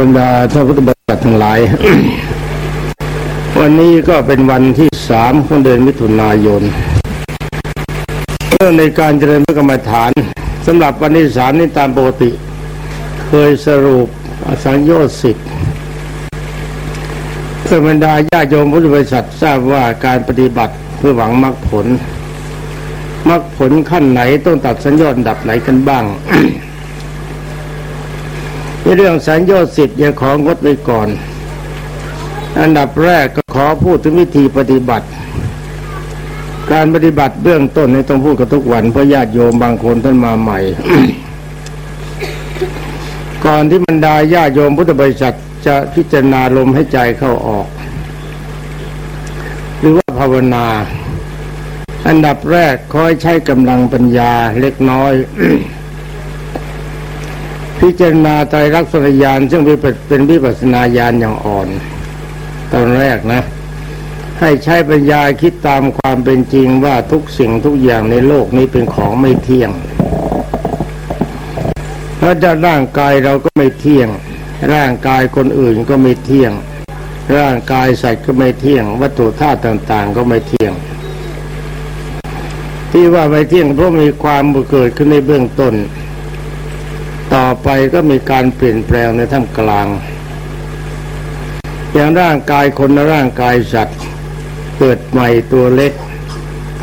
บรรดาท่านพุทธบริษัททั้งหลาย วันนี้ก็เป็นวันที่สามของเดือนมิถุนายนเรื่องในการเจริญพระกรรมฐานสำหรับวันที่สามนี้ตามปกติ เคยสรุปสังโยชน์สิทธิ์เพื่อบรรดาญาโยมพุทธบริษัททราบว่าการปฏิบัติเพื่อหวังมรรคผลมรรคผลขั้นไหนต้องตัดสัญญาณดับไหนกันบ้าง ในเรื่องสัญญาสิทธิ์ยังของดไว้ก่อน อันดับแรกก็ขอพูดถึงวิธีปฏิบัติ การปฏิบัติเบื้องต้นในต้องพูดกับทุกวันเพราะญาติโยมบางคนท่านมาใหม่ ก่อนที่บรรดาญาติโยมพุทธบริษัทจะพิจารณาลมให้ใจเข้าออก หรือว่าภาวนา อันดับแรกคอยใช้กำลังปัญญาเล็กน้อย พิจารณาใจรักษณญาณซึ่งเป็นวิปัสนาญาณอย่างอ่อน ตอนแรกนะ ให้ใช้ปัญญาคิดตามความเป็นจริงว่าทุกสิ่งทุกอย่างในโลกนี้เป็นของไม่เที่ยงเพราะจะร่างกายเราก็ไม่เที่ยง ร่างกายคนอื่นก็ไม่เที่ยง ร่างกายสัตว์ก็ไม่เที่ยง วัตถุธาตุต่าง ๆ ก็ไม่เที่ยง ที่ว่าไม่เที่ยงเพราะมีความเกิดขึ้นในเบื้องต้น ไปก็มีการเปลี่ยนแปลงในท่ามกลาง อย่างร่างกายคนร่างกายสัตว์เกิดใหม่ตัวเล็ก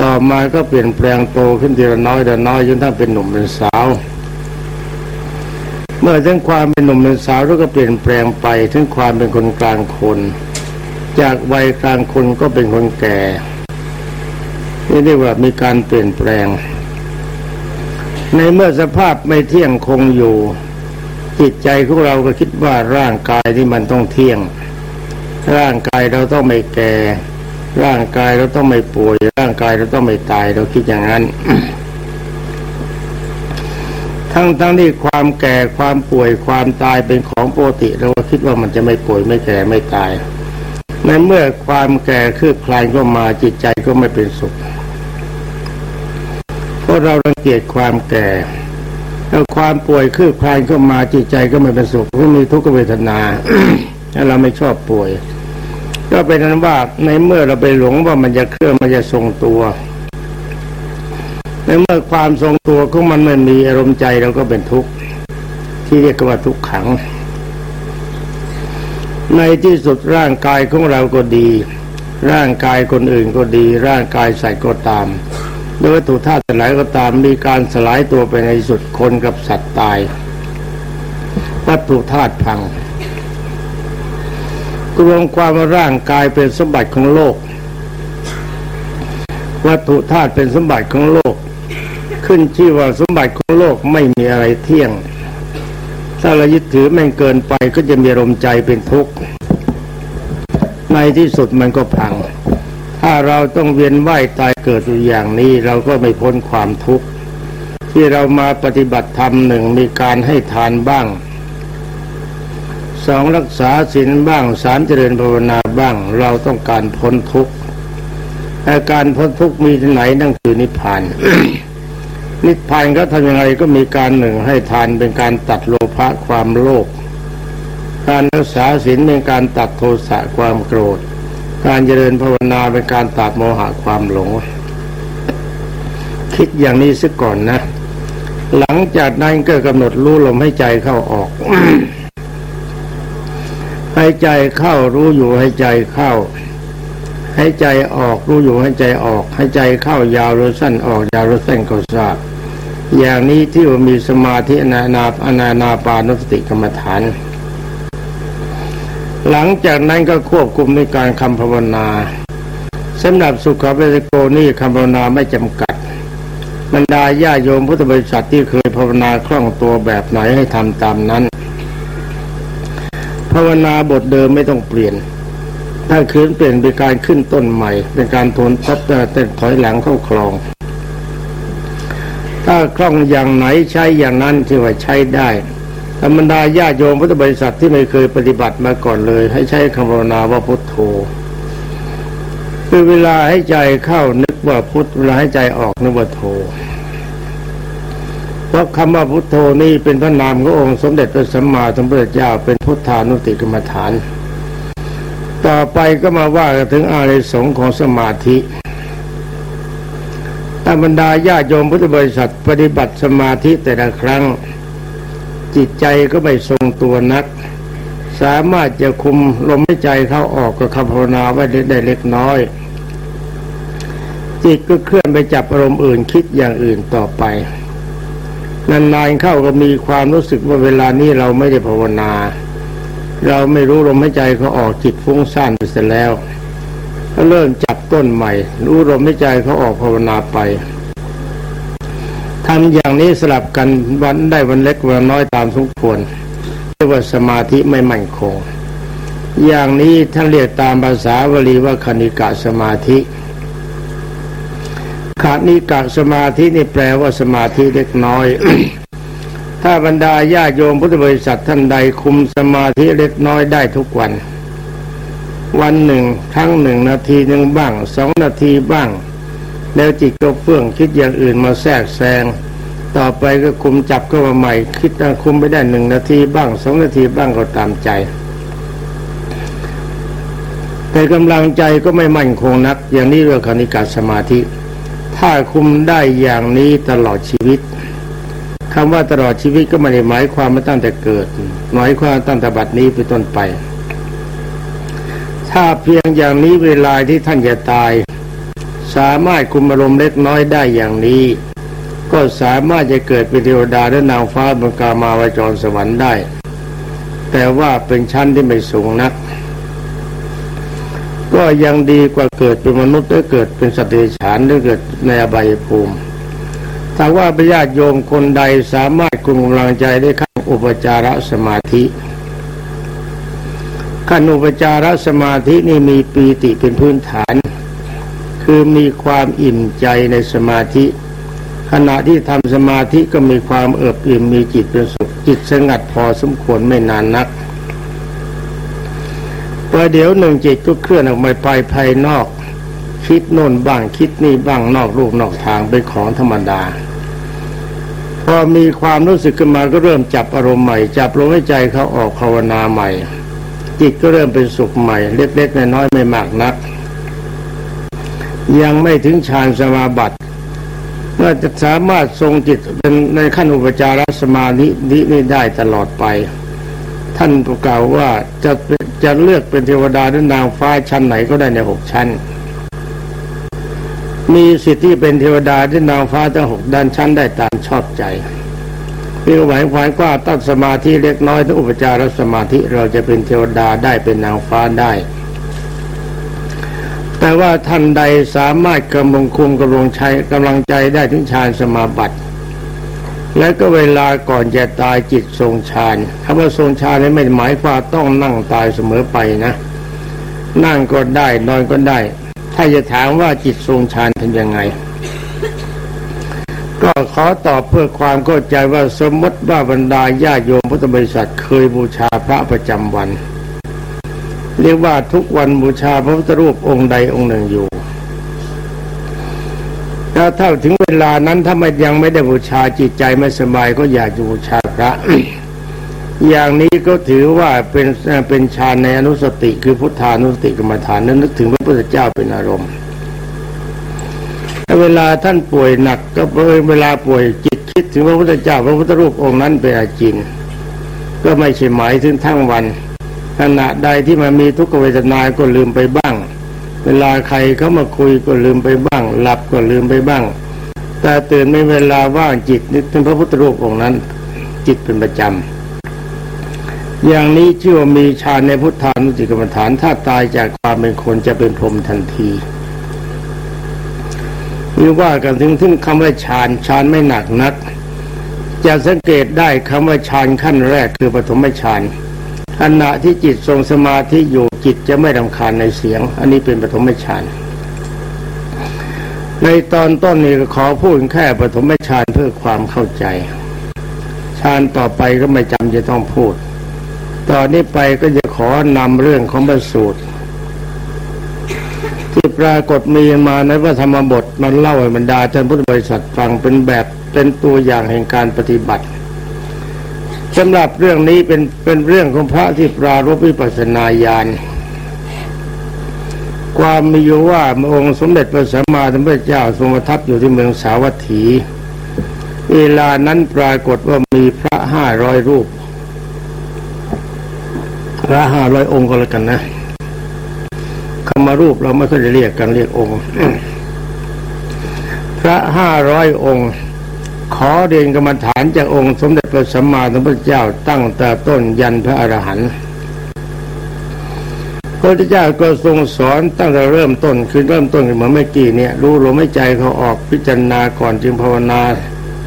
ต่อมาก็เปลี่ยนแปลงโตขึ้นทีละน้อยละน้อยจนถ้าเป็นหนุ่มเป็นสาว เมื่อถึงความเป็นหนุ่มเป็นสาวแล้วก็เปลี่ยนแปลงไปถึงความเป็นคนกลางคน จากวัยกลางคนก็เป็นคนแก่นี่เรียกว่ามีการเปลี่ยนแปลง ในเมื่อสภาพไม่เที่ยงคงอยู่ จิตใจของเราก็คิดว่าร่างกายที่มันต้องเที่ยง ร่างกายเราต้องไม่แก่ ร่างกายเราต้องไม่ป่วย ร่างกายเราต้องไม่ตายเราคิดอย่างนั้น ทั้งทั้งที่ความแก่ความป่วยความตายเป็นของปกติเราก็คิดว่ามันจะไม่ป่วยไม่แก่ไม่ตายในเมื่อความแก่คืบคลายก็มาจิตใจก็ไม่เป็นสุขเพราะเรารังเกียจความแก่ แล้วความป่วยคืบคลานเข้ามาจิตใจก็ไม่เป็นสุขก็มีทุกขเวทนาถ้าเราไม่ชอบป่วย ก็เป็นนั้นว่าในเมื่อเราไปหลงว่ามันจะเคลื่อนมันจะทรงตัวในเมื่อความทรงตัวของมันไม่มีอารมณ์ใจเราก็เป็นทุกข์ที่เรียกว่าทุกขัง ในที่สุดร่างกายของเราก็ดี ร่างกายคนอื่นก็ดี ร่างกายใส่ก็ตาม ดยวัตถุธาตุหลายก็ตามมีการสลายตัวไปในสุดคนกับสัตว์ตาย วัตถุธาตุพังรวมความร่างกายเป็นสมบัติของโลก วัตถุธาตุเป็นสมบัติของโลก ขึ้นชื่อว่าสมบัติของโลกไม่มีอะไรเที่ยง ถ้าเรายึดถือแม่งเกินไปก็จะมีอารมใจเป็นทุกข์ในที่สุดมันก็พัง เราต้องเวียนว่ายตายเกิดอยู่อย่างนี้ เราก็ไม่พ้นความทุกข์ที่เรามาปฏิบัติธรรมหนึ่งมีการให้ทานบ้างสองรักษาศีลบ้างสามเจริญภาวนาบ้าง เราต้องการพ้นทุกข์แต่การพ้นทุกข์มีที่ไหนนั่นคือนิพพานนิพพานก็ทำยังไงก็มีการหนึ่งให้ทานเป็นการตัดโลภะความโลภการรักษาศีลเป็นการตัดโทสะความโกรธ การเจริญภาวนาเป็นการตัดโมหะความหลง คิดอย่างนี้ซะก่อนนะ หลังจากนั้นก็กำหนดรู้ลมให้ใจเข้าออกให้ใจเข้ารู้อยู่ให้ใจเข้าให้ใจออกรู้อยู่ให้ใจออกให้ใจเข้ายาวหรือสั้นออกยาวหรือสั้นก็ทราบอย่างนี้ที่ว่ามีสมาธิอนานาอนานาปานุสติกรรมฐาน หลังจากนั้นก็ควบคุมในการคำภาวนาสำหรับสุขเวสโกนี่คำภาวนาไม่จำกัดบรรดาญาโยมพุทธบริษัทที่เคยภาวนาคล่องตัวแบบไหนให้ทำตามนั้น ภาวนาบทเดิมไม่ต้องเปลี่ยน ถ้าคืนเปลี่ยนเป็นการขึ้นต้นใหม่ เป็นการทนทับเต้นถอยหลังเข้าคลอง ถ้าคล่องอย่างไหนใช้อย่างนั้นที่ว่าใช้ได้ ธรรมดาญาโยมพุทธบริษัทที่ไม่เคยปฏิบัติมาก่อนเลย ให้ใช้คำภาวนาว่าพุทโธคือเวลาให้ใจเข้านึกว่าพุทเวลาให้ใจออกนึกว่าโธเพราะคำว่าพุทโธนี่เป็นพระนามขององค์สมเด็จพระสัมมาสัมพุทธเจ้าเป็นพุทธานุติกรรมฐาน ต่อไปก็มาว่ากันถึงอาริสงของสมาธิตบรรดาญาโยมพุทธบริษัทปฏิบัติสมาธิแต่ละครั้ง จิตใจก็ไม่ทรงตัวนัก สามารถจะคุมลมหายใจเข้าออกกับคำภาวนาไว้ได้เล็กน้อย จิตก็เคลื่อนไปจับอารมณ์อื่นคิดอย่างอื่นต่อไปนานๆเข้าก็มีความรู้สึกว่าเวลานี้เราไม่ได้ภาวนา เราไม่รู้ลมหายใจเขาออกจิตฟุ้งซ่านไปเสร็จแล้วก็เริ่มจับต้นใหม่ รู้ลมหายใจเขาออกภาวนาไป ทำอย่างนี้สลับกันวันได้วันเล็กวันน้อยตามสมควรเรียกว่าสมาธิไม่มั่นคง อย่างนี้ท่านเรียกตามภาษาวลีว่าคณิกะสมาธิขานิกะสมาธินี่แปลว่าสมาธิเล็กน้อย ถ้าบรรดาญาโยมพุทธบริษัทท่านใดคุมสมาธิเล็กน้อยได้ทุกวัน วันหนึ่งครั้งหนึ่งนาทีหนึ่งบ้างสองนาทีบ้าง แล้วจิตก็เฟื่องคิดอย่างอื่นมาแทรกแซง ต่อไปก็คุมจับก็มาใหม่ คิดคุมไปได้หนึ่งนาทีบ้างสองนาทีบ้างก็ตามใจ แต่กำลังใจก็ไม่มั่นคงนัก อย่างนี้เรียกคณิกาสมาธิ ถ้าคุมได้อย่างนี้ตลอดชีวิตคำว่าตลอดชีวิตก็ไม่ได้หมายความมาตั้งแต่เกิดหมายความตั้งแต่บัดนี้ไปต้นไป ถ้าเพียงอย่างนี้เวลาที่ท่านจะตาย สามารถคุมอารมณ์เล็กน้อยได้อย่างนี้ ก็สามารถจะเกิดเป็นเทวดาและนางฟ้าบนกามาวจรสวรรค์ได้ แต่ว่าเป็นชั้นที่ไม่สูงนัก ก็ยังดีกว่าเกิดเป็นมนุษย์หรือเกิดเป็นสัตว์เดรัจฉานหรือเกิดในอบายภูมิถ้าว่าพญาติโยมคนใดสามารถคุมกำลังใจได้ขั้นอุปจารสมาธิขั้นอุปจารสมาธินี่มีปีติเป็นพื้นฐาน คือมีความอิ่มใจในสมาธิ ขณะที่ทำสมาธิก็มีความเอิบอิ่มมีจิตเป็นสุขจิตสงัดพอสมควรไม่นานนักประเดี๋ยวหนึ่งจิตก็เคลื่อนออกมาไปภายนอก คิดโน่นบ้างคิดนี่บ้างนอกลูกนอกทางเป็นของธรรมดา พอมีความรู้สึกขึ้นมาก็เริ่มจับอารมณ์ใหม่ จับลมหายใจเขาออกภาวนาใหม่ จิตก็เริ่มเป็นสุขใหม่ เล็กๆน้อยๆไม่มากนัก ยังไม่ถึงฌานสมาบัติเมื่อจะสามารถทรงจิตเป็นในขั้นอุปจารสมาธินี้ได้ตลอดไป ท่านกล่าวว่าจะจะเลือกเป็นเทวดาหรือนางฟ้าชั้นไหนก็ได้ในหกชั้น มีสิทธิเป็นเทวดาหรือนางฟ้าทั้งหกด้านชั้นได้ตามชอบใจมีหมายความว่าตั้งสมาธิเล็กน้อยทั้งอุปจารสมาธิเราจะเป็นเทวดาได้เป็นนางฟ้าได้ แต่ว่าท่านใดสามารถกำลังคุมกำลังใช้กำลังใจได้ถึงฌานสมาบัติ และก็เวลาก่อนจะตายจิตทรงฌานคำว่าทรงฌานนี่ไม่หมายความต้องนั่งตายเสมอไปนะ นั่งก็ได้นอนก็ได้ ถ้าจะถามว่าจิตทรงฌานเป็นยังไง ก็ขอตอบเพื่อความเข้าใจว่าสมมติว่าบรรดาญาโยมพุทธบริษัทเคยบูชาพระประจำวัน เรียกว่าทุกวันบูชาพระพุทธรูปองค์ใดองค์หนึ่งอยู่ถ้าถ้าถึงเวลานั้นถ้าไม่ยังไม่ได้บูชาจิตใจไม่สบายก็อยากบูชาพระ อย่างนี้ก็ถือว่าเป็นเป็นฌานในอนุสติคือพุทธานุสติกรรมฐานนั้นนึกถึงพระพุทธเจ้าเป็นอารมณ์เวลาท่านป่วยหนักก็เวลาป่วยจิตคิดถึงพระพุทธเจ้า พระพุทธรูปองค์นั้นเป็นอาจิน ก็ไม่ใช่หมายถึงทั้งวัน ขณะใดที่มันมีทุกขเวทนาก็ลืมไปบ้าง เวลาใครเขามาคุยก็ลืมไปบ้าง หลับก็ลืมไปบ้าง แต่ตื่นในเวลาว่างจิตนึกถึงพระพุทธรูปองค์นั้น จิตเป็นประจำอย่างนี้ชื่อว่ามีฌานในพุทธานุติกรรมฐานถ้าตายจากความเป็นคนจะเป็นพรหมทันทีมีว่ากันถึงถึงคำว่าฌานฌานไม่หนักนัก จะสังเกตได้คำว่าฌานขั้นแรกคือปฐมฌาน ขณะที่จิตทรงสมาธิอยู่จิตจะไม่รำคาญในเสียง อันนี้เป็นปฐมฌานในตอนต้นนี้ก็ขอพูดแค่ปฐมฌานเพื่อความเข้าใจฌานต่อไปก็ไม่จำจะต้องพูด ตอนนี้ไปก็จะขอนำเรื่องของบรสูตร ที่ปรากฏมีมาในพระธรรมบทมันเล่าให้บรรดาท่านพุทธบริษัทฟังเป็นแบบเป็นตัวอย่างแห่งการปฏิบัติ สำหรับเรื่องนี้เป็นเป็นเรื่องของพระที่ปรารบวิปัสสนาญาณความมีอยู่ว่าพระองค์สมเด็จพระสัมมาสัมพุทธเจ้าทรงประทับอยู่ที่เมืองสาวัตถี เวลานั้นปรากฏว่ามีพระห้าร้อยรูป พระห้าร้อยองค์ก็แล้วกันนะคำมารูปเราไม่ค่อยจะเรียกกันเรียกองค์ พระห้าร้อยองค์ ขอเรียนกรรมฐานจากองค์สมเด็จพระสัมมาสัมพุทธเจ้าตั้งแต่ต้นยันพระอรหันต์พระพุทธเจ้าก็ทรงสอนตั้งแต่เริ่มต้นคือเริ่มต้นเหมือนเมื่อกี้เนี่ยรู้ลมไม่ใจเขาออกพิจารณาก่อนจึงภาวนา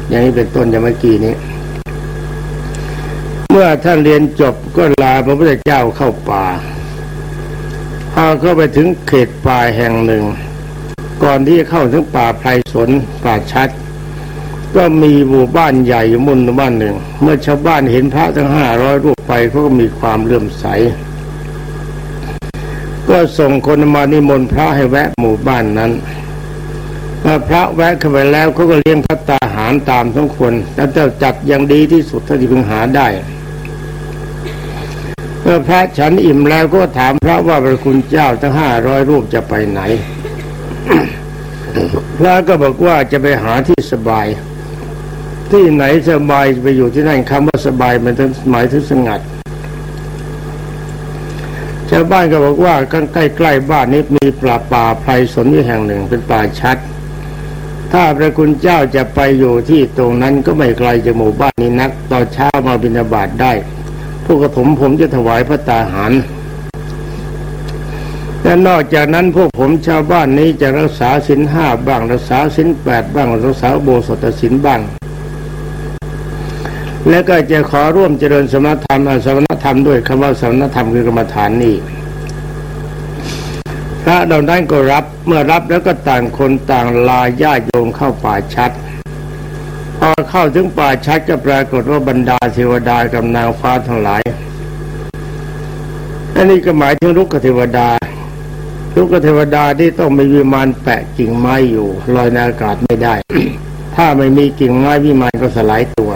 อย่างนี้เป็นต้นอย่างเมื่อกี้นี้ เมื่อท่านเรียนจบก็ลาพระพุทธเจ้าเข้าป่าพอเข้าไปถึงเขตป่าแห่งหนึ่ง ก่อนที่จะเข้าถึงป่าไพรสนป่าชัด ก็มีหมู่บ้านใหญ่อยู่มุนบ้านหนึ่ง เมื่อชาวบ้านเห็นพระทั้งห้าร้อยรูปไปเขาก็มีความเลื่อมใส ก็ส่งคนมานิมนต์พระให้แวะหมู่บ้านนั้นเมื่อพระแวะเข้าไปแล้วเขาก็เลี้ยงพัตตาหารตามสมควรแล้วเจ้าจัดอย่างดีที่สุดเท่าที่พึงหาได้ เมื่อพระฉันอิ่มแล้วก็ถามพระว่าพระคุณเจ้าทั้งห้าร้อยรูปจะไปไหน พระก็บอกว่าจะไปหาที่สบาย ที่ไหนสบายไปอยู่ที่นั่นคำว่าสบายมันหมายถึงสงัดชาวบ้านก็บอกว่าใกล้ใกล้ๆบ้านนี้มีป่าป่าไพรสนอยู่แห่งหนึ่งเป็นป่าชัด ถ้าพระคุณเจ้าจะไปอยู่ที่ตรงนั้นก็ไม่ไกลจากหมู่บ้านนี้นัก ตอนเช้ามาบิณฑบาตได้ พวกกระผมผมจะถวายพระตาหารและนอกจากนั้นพวกผมชาวบ้านนี้จะรักษาศีลห้าบ้าง รักษาศีลแปดบ้างรักษาโบสถศีลบ้าง และก็จะขอร่วมเจริญสมณธรรมสมณธรรมด้วยคำว่าสมณธรรมคือกรรมฐานนี่พระเหล่านั้นก็รับเมื่อรับแล้วก็ต่างคนต่างลาญาโยมเข้าป่าชัด พอเข้าถึงป่าชัดก็ปรากฏว่าบรรดาเทวดากับนางฟ้าทั้งหลายอันนี้ก็หมายถึงลุกเทวดาลุกเทวดาที่ต้องมีวิมานแปะกิ่งไม้อยู่ลอยในอากาศไม่ได้ ถ้าไม่มีกิ่งไม้วิมานก็สลายตัว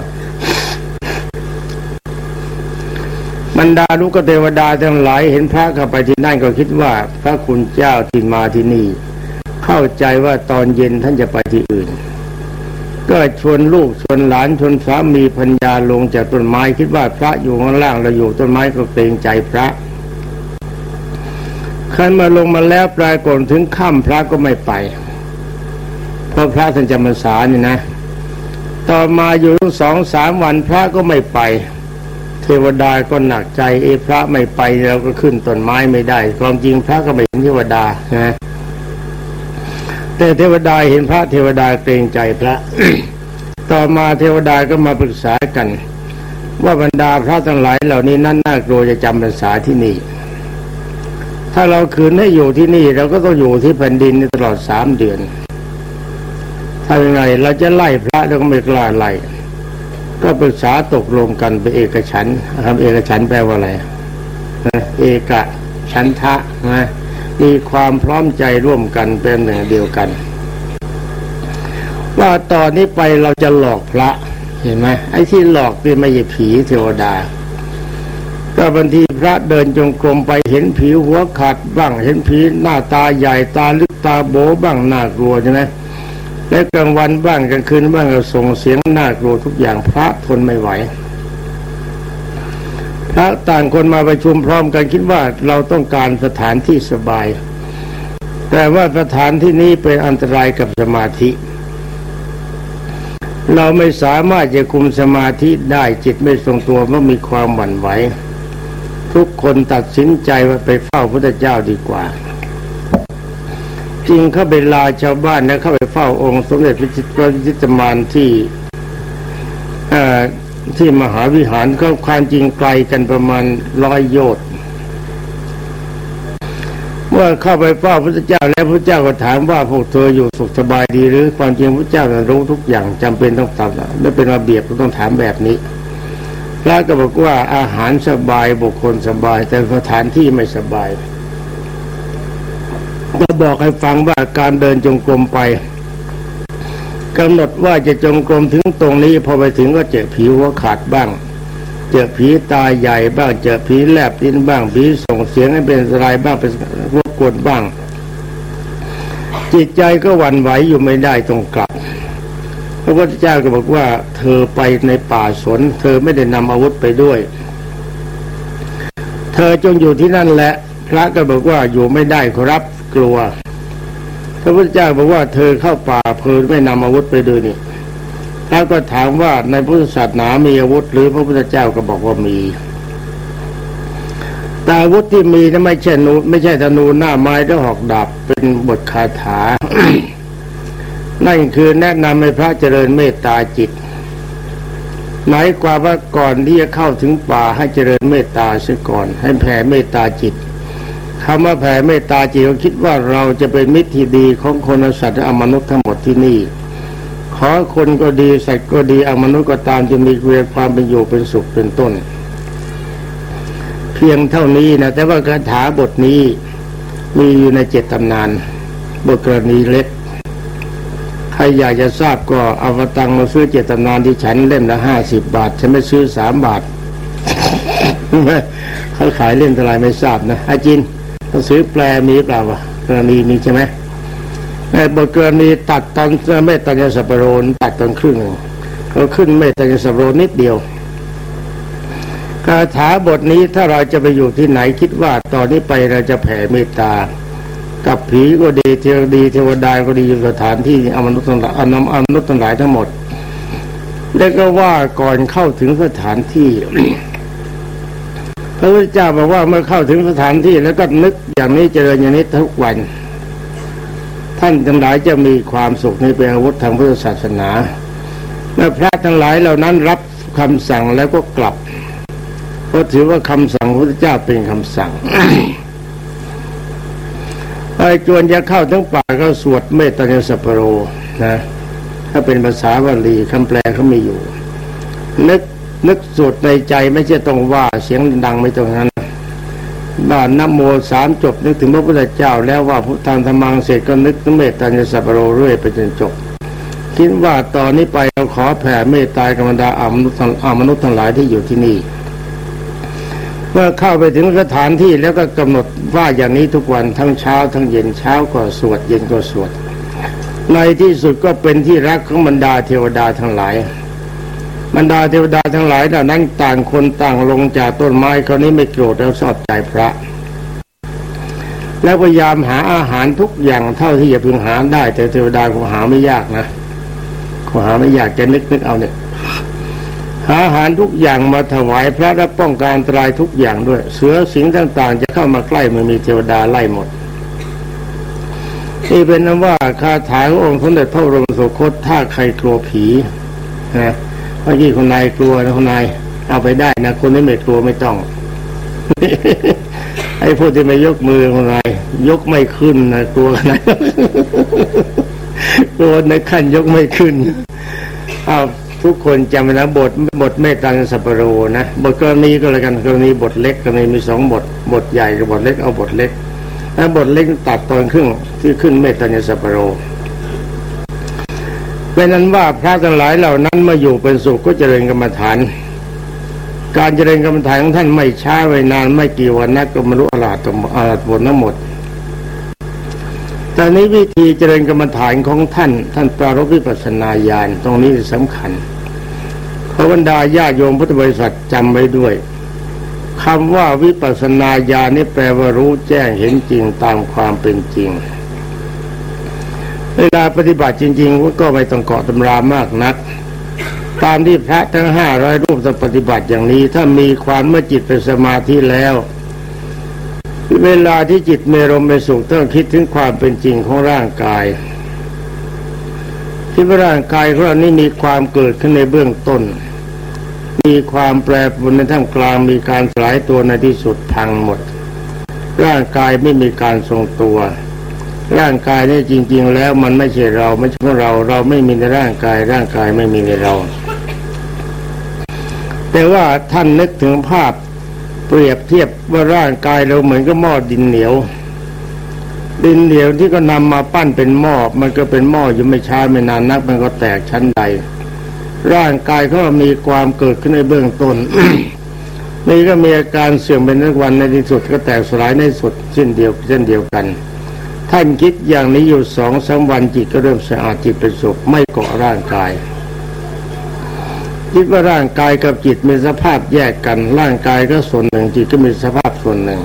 บ รรดาลูกเทวดาทั้งหลายเห็นพระเข้าไปที่นั่นก็คิดว่า พระคุณเจ้าที่มาที่นี่ เข้าใจว่าตอนเย็นท่านจะไปที่อื่น ก็ชวนลูกชวนหลานชวนสามีพัญญาลงจากต้นไม้คิดว่าพระอยู่ข้างล่างเราอยู่ต้นไม้ก็เกรงใจพระขันมาลงมาแล้วปลายก่อนถึงค่ำพระก็ไม่ไป เพราะพระท่านจำพรรษานี่นะ ต่อมาอยู่สองสามวันพระก็ไม่ไป เทวดาก็หนักใจเอพระไม่ไปเราก็ขึ้นต้นไม้ไม่ได้ ความจริงพระก็ไม่เห็นเทวดานะแต่เทวดาเห็นพระเทวดาเกรงใจพระ ต่อมาเทวดาก็มาปรึกษากัน ว่าบรรดาพระทั้งหลายเหล่านี้นั่นน่ากลัวจะจำพรรษาที่นี่ ถ้าเราคืนให้อยู่ที่นี่เราก็ต้องอยู่ที่แผ่นดินตลอดสามเดือนถ้ายังไงเราจะไล่พระเราก็ไม่กล้าไล่ ก็ปรึกษาตกลงกันเป็นเอกฉันคำเอกฉันแปลว่าอะไรเอกฉันทะนะมีความพร้อมใจร่วมกันเป็นหนึ่งเดียวกัน ว่าตอนนี้ไปเราจะหลอกพระเห็นไหมไอ้ที่หลอกนี่ไม่ใช่ผีเทวดา ก็บางทีพระเดินจงกรมไปเห็นผีหัวขาดบ้าง เห็นผีหน้าตาใหญ่ตาลึกตาโบบ้างน่ากลัวใช่ไหม และกลางวันบ้างกลางคืนบ้างก็ส่งเสียงน่ากลัวทุกอย่างพระทนไม่ไหว พระต่างคนมาประชุมพร้อมกันคิดว่าเราต้องการสถานที่สบาย แต่ว่าสถานที่นี้เป็นอันตรายกับสมาธิ เราไม่สามารถจะคุมสมาธิได้จิตไม่ทรงตัวเพราะมีความหวั่นไหว ทุกคนตัดสินใจว่าไปเฝ้าพระเจ้าดีกว่า จริงเข้าไปลาชาวบ้านนะเข้าไปเฝ้าองค์ สมเด็จพระจิตรมานที่ที่มหาวิหารก็ความจริงไกลกันประมาณร้อยโยชน์เมื่อเข้าไปเฝ้าพระเจ้าแล้วพระเจ้าก็ถามว่าพวกเธออยู่สุขสบายดีหรือความจริงพระเจ้ารู้ทุกอย่างจำเป็นต้องตอบและเป็นระเบียบก็ต้องถามแบบนี้พระก็บอกว่าอาหารสบายบุคคลสบาย แต่สถานที่ไม่สบาย ก็บอกให้ฟังว่าการเดินจงกรมไปกำหนดว่าจะจงกรมถึงตรงนี้พอไปถึงก็เจอผีหัวขาดบ้าง เจอผีตาใหญ่บ้างเจอผีแลบดินบ้างผีส่งเสียงให้เป็นสลายบ้างเป็นรบกวนบ้าง จิตใจก็หวั่นไหวอยู่ไม่ได้ตรงกลับพระพุทธเจ้าก็บอกว่า เธอไปในป่าสน เธอไม่ได้นำอาวุธไปด้วย เธอจงอยู่ที่นั่นแหละ พระก็บอกว่าอยู่ไม่ได้ครับ กลัวพระพุทธเจ้าบอกว่าเธอเข้าป่าเพลินไม่นำอาวุธไปด้วยนี่แล้วก็ถามว่าในพุทธศาสนามีอาวุธ หรือพระพุทธเจ้าก็บอกว่ามีแต่อาวุธที่มีนั้นไม่ใช่นูไม่ใช่ธนูหน้าไม้หรือหอกดาบเป็นบทคาถา นั่นคือแนะนำให้พระเจริญเมตตาจิตหมายความว่าก่อนที่จะเข้าถึงป่าให้เจริญเมตตาเสียก่อน ให้แผ่เมตตาจิต คำว่าแผ่เมตตาจิตเขาคิดว่าเราจะเป็นมิตรที่ดีของคนสัตว์และมนุษย์ทั้งหมดที่นี่ ขอคนก็ดีสัตว์ก็ดีอมนุษย์ก็ตามจะมีเวียความเป็นอยู่เป็นสุขเป็นต้น เพียงเท่านี้นะแต่ว่าคาถาบทนี้มีอยู่ในเจ็ดตำนานบทกรณีเล็กใครอยากจะทราบก็เอาตังมาซื้อเจตนานที่ฉันเล่มละห้าสิบบาท ฉันไม่ซื้อสามบาทเขาขายเล่มเท่าไรไม่ทราบนะอาจิน ต้องซื้อแปลมีเปล่าวะกรณีนี้ใช่ไหมในบทกรณีตัดตอนเมตตาสัปโรนตัดตอนครึ่งเขาขึ้นเมตตาสัปโรนิดเดียวคาถาบทนี้ถ้าเราจะไปอยู่ที่ไหนคิดว่าตอนนี้ไปเราจะแผ่เมตตา กับผีก็ดีเทวดีเทวดาก็ดีอยู่สถานที่อมนุษย์ทั้งหลายอมนุษย์ทั้งหลายทั้งหมด แล้วก็ว่าก่อนเข้าถึงสถานที่ พระพุทธเจ้าบอกว่าเมื่อเข้าถึงสถานที่แล้วก็นึกอย่างนี้เจริญอย่างนี้ทุกวัน ท่านทั้งหลายจะมีความสุขในเป็นอาวุธทางพุทธศาสนา เมื่อพระทั้งหลายเหล่านั้นรับคำสั่งแล้วก็กลับเพราะถือว่าคำสั่งพระพุทธเจ้าเป็นคำสั่งไอ้จวนจะเข้าทั้งป่าก็สวดเมตตาสัพโรนะ ถ้าเป็นภาษาบาลีคำแปลเขาไม่อยู่นึก นึกสวดในใจไม่ใช่ต้องว่าเสียงดังไม่ตรงนั้นบ้านนโมสามจบนึกถึงพระพุทธเจ้า แล้วว่าพุทธังธรรมังเสร็จก็นึกถึงเมตตาสัพโรเรื่อยไปจนจบคิดว่าตอนนี้ไปเราขอแผ่เมตตากรรมดาอามนุษย์อามนุษย์ทั้งหลายที่อยู่ที่นี่เมื่อเข้าไปถึงสถานที่แล้วก็กำหนดว่าอย่างนี้ทุกวันทั้งเช้า ทั้งเย็นเช้าก็สวดเย็นก็สวด ในที่สุดก็เป็นที่รักของบรรดาเทวดาทั้งหลาย บรรดาเทวดาทั้งหลายเหล่านั้นต่างคนต่างลงจากต้นไม้คราวนี้ไม่โกรธแล้วชอบใจพระ แล้วพยายามหาอาหารทุกอย่างเท่าที่จะพึงหาได้ แต่เทวดาคงหาไม่ยากนะคงหาไม่ยากจะนึกนึกเอาเนี่ยหาอาหารทุกอย่างมาถวายพระและป้องกันตรายทุกอย่างด้วย เสือสิงต่างๆ จะเข้ามาใกล้มื่อมีเทวดาไล่หมดนี่เป็นนั้นว่าคาถาขององค์สมเด็จพระบรมสุคตถ้าใครกลัวผีนะ เมื่อกี้คนนายกลัวนะคนนายเอาไปได้นะคนนี้ไม่กลัวไม่ต้อง ไอ้พวกที่ไม่ยกมือคนนายยกไม่ขึ้นนะกลัวนะกลัวในขั้นยกไม่ขึ้นเอาทุกคนจำไว้นะบทบทเมตตาสัพโรนะบทกรณีก็แล้วกันกรณีบทเล็กกรณีมีสองบทบทใหญ่กับบทเล็กเอาบทเล็กถ้าบทเล็กตัดตอนครึ่งที่ขึ้นเมตตาสัพโร เป็นนั้นว่าพระทั้งหลายเหล่านั้นมาอยู่เป็นสุขก็เจริญกรรมฐาน การเจริญกรรมฐานของท่านไม่ช้าไว้นานไม่กี่วันนักก็มรุอลาตอลาตบนทั้งหมดแต่นี้วิธีเจริญกรรมฐานของท่าน ท่านปรารบวิปัสนาญาณตรงนี้สำคัญพระบรรดาญาโยมพุทธบริษัทจำไว้ด้วยคำว่าวิปัสนาญาณนี่แปลว่ารู้แจ้งเห็นจริงตามความเป็นจริง เวลาปฏิบัติจริงๆก็ไม่ต้องเกาะตำรามากนัก ตามที่พระทั้งห้าร้อยรูปจะปฏิบัติอย่างนี้ ถ้ามีความเมื่อจิตเป็นสมาธิแล้ว เวลาที่จิตเมรมไปสุขต้องคิดถึงความเป็นจริงของร่างกาย ที่ร่างกายของเรานี้มีความเกิดขึ้นในเบื้องต้น มีความแปรปรวนในท่ามกลางมีการสลายตัวในที่สุดพังหมด ร่างกายไม่มีการทรงตัว ร่างกายนี่จริง ๆ แล้วมันไม่ใช่เราไม่ใช่เรา เราไม่มีในร่างกาย ร่างกายไม่มีในเรา แต่ว่าท่านนึกถึงภาพเปรียบเทียบว่าร่างกายเราเหมือนกับหม้อดินเหนียว ดินเหนียวที่ก็นำมาปั้นเป็นหม้อมันก็เป็นหม้ออยู่ไม่ช้าไม่นานนัก มันก็แตกชั้นใด ร่างกายเขามีความเกิดขึ้นในเบื้องต้นนี่ก็มีอาการเสื่อมเป็นทุกวันในที่สุดก็แตกสลายในสุดเช่นเดียวเช่นเดียวกัน ท่านคิดอย่างนี้อยู่สองสาวันจิตก็เริ่มสะอาดจิตเป็นสุขไม่เกาะร่างกาย คิดว่าร่างกายกับจิตมีสภาพแยกกัน ร่างกายก็ส่วนหนึ่งจิตก็มีสภาพส่วนหนึ่ง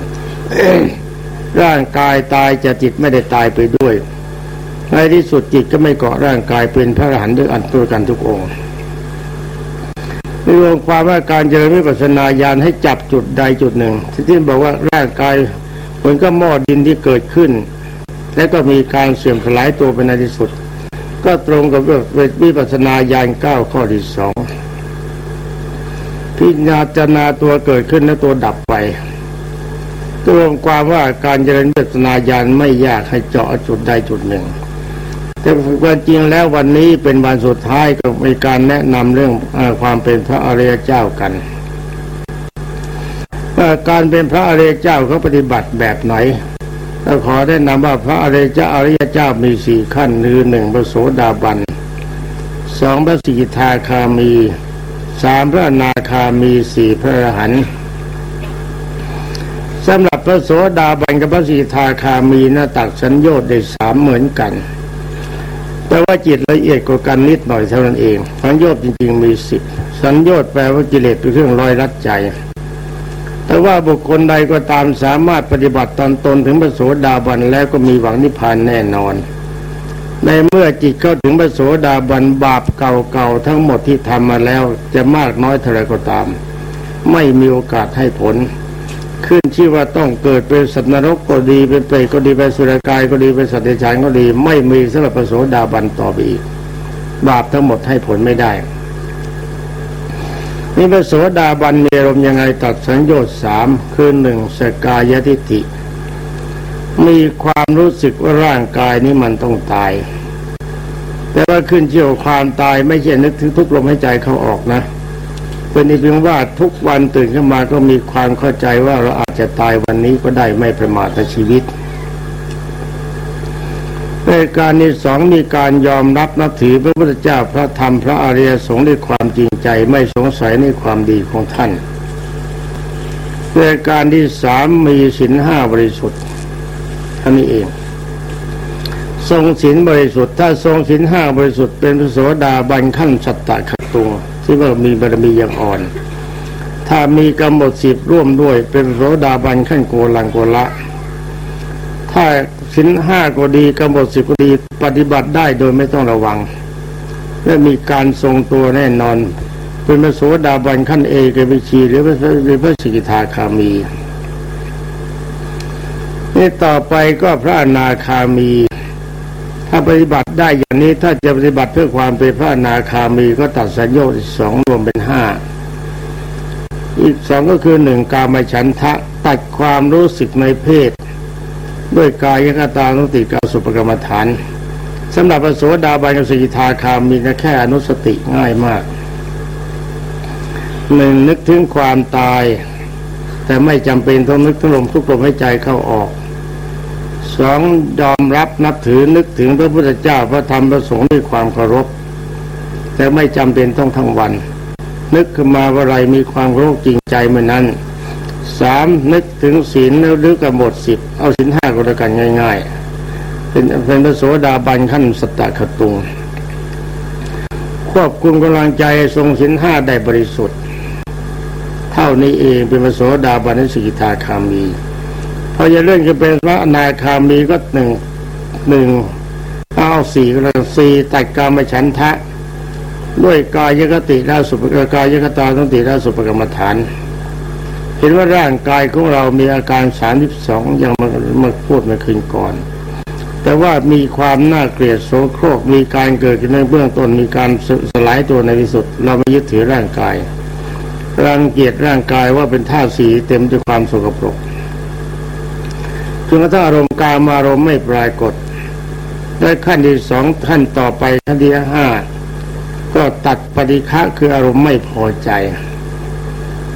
ร่างกายตายจะจิตไม่ได้ตายไปด้วยในที่สุดจิตก็ไม่เกาะร่างกายเป็นพระอรหันต์ด้วยอันตัวกันทุกองค์รวมความว่าการเจริญวิปัสสนาญาณให้จับจุดใดจุดหนึ่งที่ที่บอกว่าร่างกายเหมือนกับหม้อดินที่เกิดขึ้น และก็มีการเสื่อมสลายตัวเป็นในที่สุด ก็ตรงกับวิปัสสนาญาณเก้าข้อที่สองพิญญาจนาตัวเกิดขึ้นและตัวดับไปรวมความว่าการเจริญวิปัสนาญาณไม่ยากให้เจาะจุดใดจุดหนึ่ง แต่ความจริงแล้ววันนี้เป็นวันสุดท้ายก็มีการแนะนำเรื่องอความเป็นพระอริยเจ้ากันการเป็นพระอริยเจ้าเขาปฏิบัติแบบไหน ก็ขอได้นำว่าพระอริยเจ้าอริยเจ้ามีสี่ขั้นคือหนึ่งพระโสดาบันสองพระสิกขาคามีสามพระนาคามีสี่พระอรหันต์สำหรับพระโสดาบันกับพระสิกขาคามีหน้าตักสัญญาได้สามเหมือนกัน แต่ว่าจิตละเอียดกว่ากันนิดหน่อยเท่านั้นเองสัญญาจริง ๆ มีสิบสัญญาแปลว่ากิเลสเป็นเครื่องลอยรัดใจ แต่ว่าบุคคลใดก็ตามสามารถปฏิบัติตอนตนถึงพระโสดาบันแล้วก็มีหวังนิพพานแน่นอน ในเมื่อจิตเข้าถึงพระโสดาบันบาปเก่าๆทั้งหมดที่ทำมาแล้วจะมากน้อยเท่าไรก็ตาม ไม่มีโอกาสให้ผล ขึ้นชื่อว่าต้องเกิดเป็นสัตว์นรกก็ดีเป็นเปรตก็ดีเป็นสุรกายก็ดีเป็นสัตว์เดรัจฉานก็ดี ไม่มีสำหรับพระโสดาบันต่อไปอีกบาปทั้งหมดให้ผลไม่ได้ นี่พระโสดาบันมีอารมณ์ยังไงตัดสัญญาสามคือหนึ่งสกายทิฏฐิมีความรู้สึกว่าร่างกายนี้มันต้องตาย แต่ว่าขึ้นเชี่ยวความตายไม่ใช่นึกถึงทุกลมหายใจเขาออกนะเป็นเพียงว่าทุกวันตื่นขึ้นมาก็มีความเข้าใจว่าเราอาจจะตายวันนี้ก็ได้ไม่ประมาทในชีวิต ในการที่สองมีการยอมรับนับถือพระพุทธเจ้าพระธรรมพระอริยสงฆ์ด้วยความจริงใจไม่สงสัยในความดีของท่านในการที่สามมีศีลห้าบริสุทธิ์ท่านี้เอง ทรงศีลบริสุทธิ์ ถ้าทรงศีลห้าบริสุทธิ์เป็นพระโสดาบันขั้นสัตตะขัดตัวที่ว่ามีบารมีอย่างอ่อน ถ้ามีกำหนดสิบร่วมด้วยเป็นโสดาบันขั้นโกลังโกละ ถ้าสินห้าก็ดีกำหนดสิบก็ดีปฏิบัติได้โดยไม่ต้องระวัง และมีการทรงตัวแน่นอน เป็นพระโสดาบันขั้นเอกวิชีหรือพระหรือพระสิกขาคามีนี่ต่อไปก็พระอนาคามี ถ้าปฏิบัติได้อย่างนี้ถ้าจะปฏิบัติเพื่อความเป็นพระนาคามีก็ตัดสัญญาสองรวมเป็นห้าอีกสองก็คือหนึ่งกามฉันทะตัดความรู้สึกในเพศ ด้วยกายกตานุติกาสุปกรรมฐานสำหรับพระโสดาบันกับสกิทาคามีแค่อนุสติง่ายมากหนึ่งนึกถึงความตาย แต่ไม่จำเป็นต้องนึกถึงลมทุกลมให้ใจเข้าออกสองยอมรับนับถือนึกถึงพระพุทธเจ้าพระธรรมพระสงฆ์ด้วยความเคารพ แต่ไม่จำเป็นต้องทั้งวัน นึกขึ้นมาว่าไรมีความโรคจริงใจเมื่อนั้น สามนึกถึงศีลแล้วลึกกับหมดสิบเอาศีลห้าก็แล้วกันง่าย ๆ เป็นเป็นพระโสดาบันขั้นสตตะขตุงควบคุมกำลังใจทรงศีลห้าได้บริสุทธิ์ เท่านี้เองเป็นพระโสดาบันสิกิทาคามีพอจะเลื่อนจะเป็นพระนาคามีก็หนึ่งหนึ่งเอาสี่ก็แล้วสี่ตัดกรรมฉันทะ ด้วยกายยกติราสุปกายยกตาต้งติราสุปกรรมฐาน เห็นว่าร่างกายของเรามีอาการสามสิบสอย่างมามาพูดมาคืนก่อน แต่ว่ามีความน่าเกลียดโสโครกมีการเกิดขึ้นในเบื้องต้นมีการสลายตัวในที่สุด เราไม่ยึดถือร่างกาย รังเกียจร่างกายว่าเป็นท่าสีเต็มด้วยความสกปรกจนกระทั่งอารมณ์กามารมณ์ไม่ปรากฏและขั้นที่สองขั้นต่อไปขั้นที่ห้าก็ตัดปฏิฆะคืออารมณ์ไม่พอใจ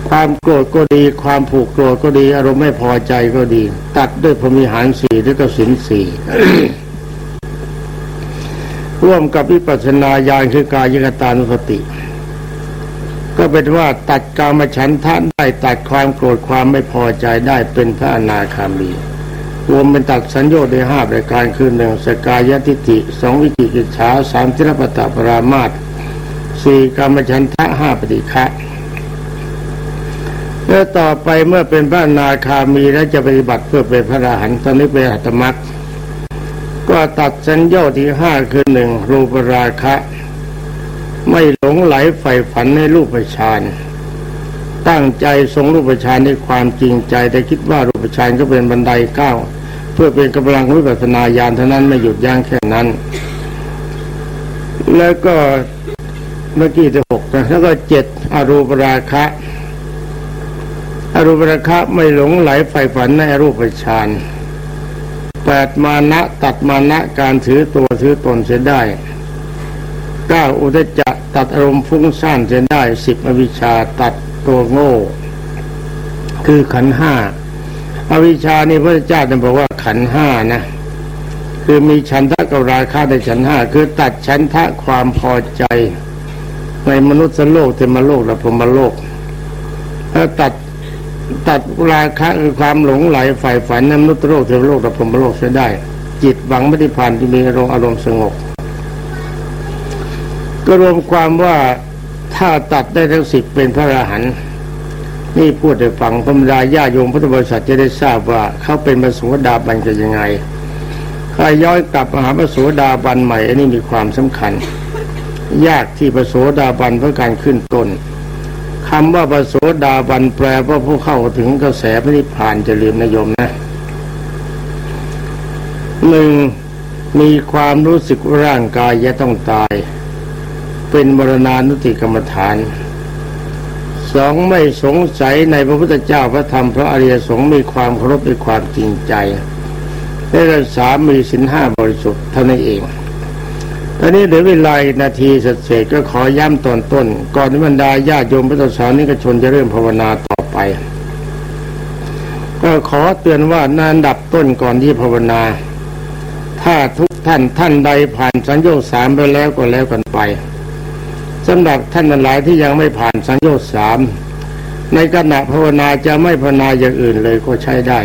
ความโกรธก็ดี ความผูกโกรธก็ดี อารมณ์ไม่พอใจก็ดี ตัดด้วยพรมิหารสี่หรือกสินสี่ร่วมกับวิปัสสนาญาณคือกายยกตานุสติ ก็เป็นว่าตัดกามฉันทะได้ตัดความโกรธความไม่พอใจได้เป็นพระอนาคามีรวมเป็นตัดสัญญาได้ห้าประการคือหนึ่งสกายทิฏฐิสองวิจิกิจฉาสามทิรปตปรามาตสี่กามฉันทะห้าปฏิฆะ แล้วต่อไปเมื่อเป็นพระนาคามีแล้วจะปฏิบัติเพื่อเป็นพระอรหันต์ตอนนี้เป็นอัตมรรคก็ตัดสัญญาที่ห้าคือหนึ่งรูปราคะ ไม่หลงไหลใฝ่ฝันในรูปฌานตั้งใจทรงรูปฌานในความจริงใจแต่คิดว่ารูปฌานก็เป็นบันไดก้าวเพื่อเป็นกำลังวิปัสสนาญาณเท่านั้นไม่หยุดยั้งแค่นั้น แล้วก็เมื่อกี้ที่หกนะแล้วก็เจ็ดอรูปราคะ อรูปราคะไม่หลงไหลใฝ่ฝันในรูปฌานแปดมานะตัดมานะการถือตัวถือตนเสียได้เก้าอุตจักตัดอารมณ์ฟุ้งซ่านเสียได้สิบอวิชชาตัดตัวโง่ คือขันห้าอวิชชานี่พระเจ้าจะบอกว่าขันห้านะ คือมีฉันทะกับราคะในฉันห้าคือตัดฉันทะความพอใจ ในมนุษย์โลกเทมโลกและพรมโลกแล้วตัด ตัดราคะคือความหลงไหลฝ่ายฝันในมนุษยโลกเทวโลกและพรหมโลกเสียได้ จิตหวังไม่ได้ผ่านที่มีอารมณ์อารมณ์สงบก็รวมความว่าถ้าตัดได้ทั้งสิบเป็นพระอรหันต์นี่พูดให้ฟังธรรมดาญาโยมพุทธบริษัทจะได้ทราบว่าเขาเป็นมรสวดาบันจะยังไงถ้าย้อยกลับมาหาพระโสดาบันใหม่อันนี้มีความสำคัญ ยากที่พระโสดาบันเพื่อการขึ้นต้น คำว่าพระโสดาบันแปลว่าผู้เข้าถึงกระแสพระนิพพานจะลืมนโยมนะหนึ่งมีความรู้สึกร่างกายจะต้องตาย เป็นมรณานุติกรรมฐานสองไม่สงสัยในพระพุทธเจ้าพระธรรมพระอริยสงฆ์มีความเคารพมีความจริงใจและสามมีสินห้าบริสุทธิ์เท่านั้นเอง ตอนนี้เหลือเวลานาทีเสร็จก็ขอย้ำตอนต้น ก่อนที่บรรดาญาโยมพระสานิกชนจะเริ่มภาวนาต่อไป ก็ขอเตือนว่านานดับต้นก่อนที่ภาวนา ถ้าทุกท่านท่านใดผ่านสัญญาสามไปแล้วก็แล้วกันไปสำหรับท่านหลายที่ยังไม่ผ่านสัญญาสามในขณะภาวนาจะไม่ภาวนาอย่างอื่นเลยก็ใช้ได้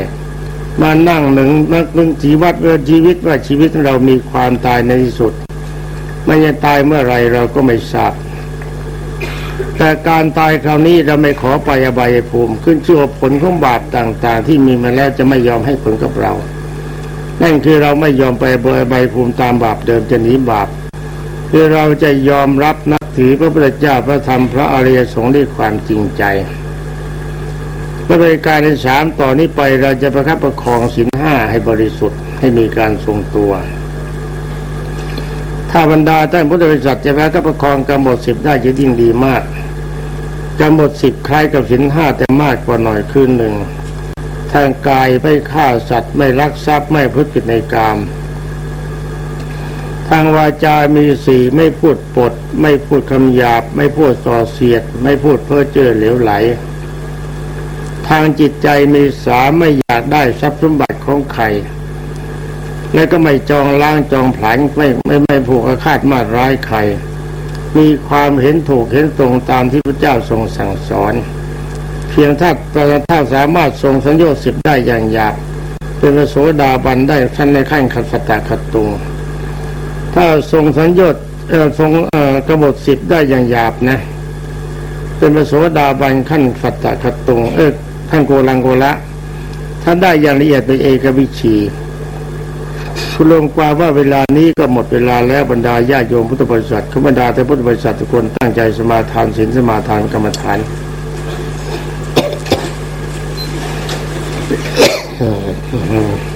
มานั่งหนึ่งนักหนึ่งชีวัดเ่ชีวิตว่าชีวิตเรามีความตายในที่สุด มันจะตายเมื่อไรเราก็ไม่ทราบ แต่การตายคราวนี้เราไม่ขอไปอบายภูมิ ขึ้นชื่อผลของบาปต่าง ๆ ที่มีมาแล้วจะไม่ยอมให้ผลกับเรา นั่นคือเราไม่ยอมไปอบายภูมิตามบาปเดิมจะหนีบาปคือเราจะยอมรับนับถือพระพุทธเจ้าพระธรรมพระอริยสงฆ์ด้วยความจริงใจเมื่อเป็นการในสามต่อนนี้ไปเราจะประคับประคองสินห้าให้บริสุทธิ์ให้มีการทรงตัว ถ้าบรรดาท่านพุทธบริษัทจะแพ้ก็ประคองกำหนดสิบได้จะยิ่งดีมากกำหนดสิบคล้ายกับสินห้าแต่มากกว่าหน่อยคืนหนึ่งทางกายไม่ฆ่าสัตว์ไม่ลักทรัพย์ไม่พูดผิในกาม ทางวาจา มีสีไม่พูดปด ไม่พูดคำหยาบ ไม่พูดส่อเสียด ไม่พูดเพ้อเจ้อเหลวไหล ทางจิตใจมีสามไม่อยากได้ทรัพย์สมบัติของใคร แล้วก็ไม่จองล้างจองผลันไม่ไม่ไม่ผูกอาฆาตมาร้ายใคร มีความเห็นถูกเห็นตรงตามที่พระเจ้าทรงสั่งสอน เพียงถ้าถ้าสามารถทรงสัญญาสิบได้อย่างหยาบเป็นพระโสดาบันได้ขั้นในขั้นขัดสตาขัดตุงถ้าทรงสัญญาทรงกบฏสิบได้อย่างหยาบนะ เป็นพระโสดาบันขั้นขัดตาขัดตุงเออท่านโกลังโกละท่านได้อย่างละเอียดเป็นเอกวิชี คุณลงความว่าเวลานี้ก็หมดเวลาแล้วบรรดาญาโยมพุทธบริษัทขบรรดาแต่พุทธบริษัททุกคนตั้งใจสมาทานศีลสมาทานกรรมฐานอ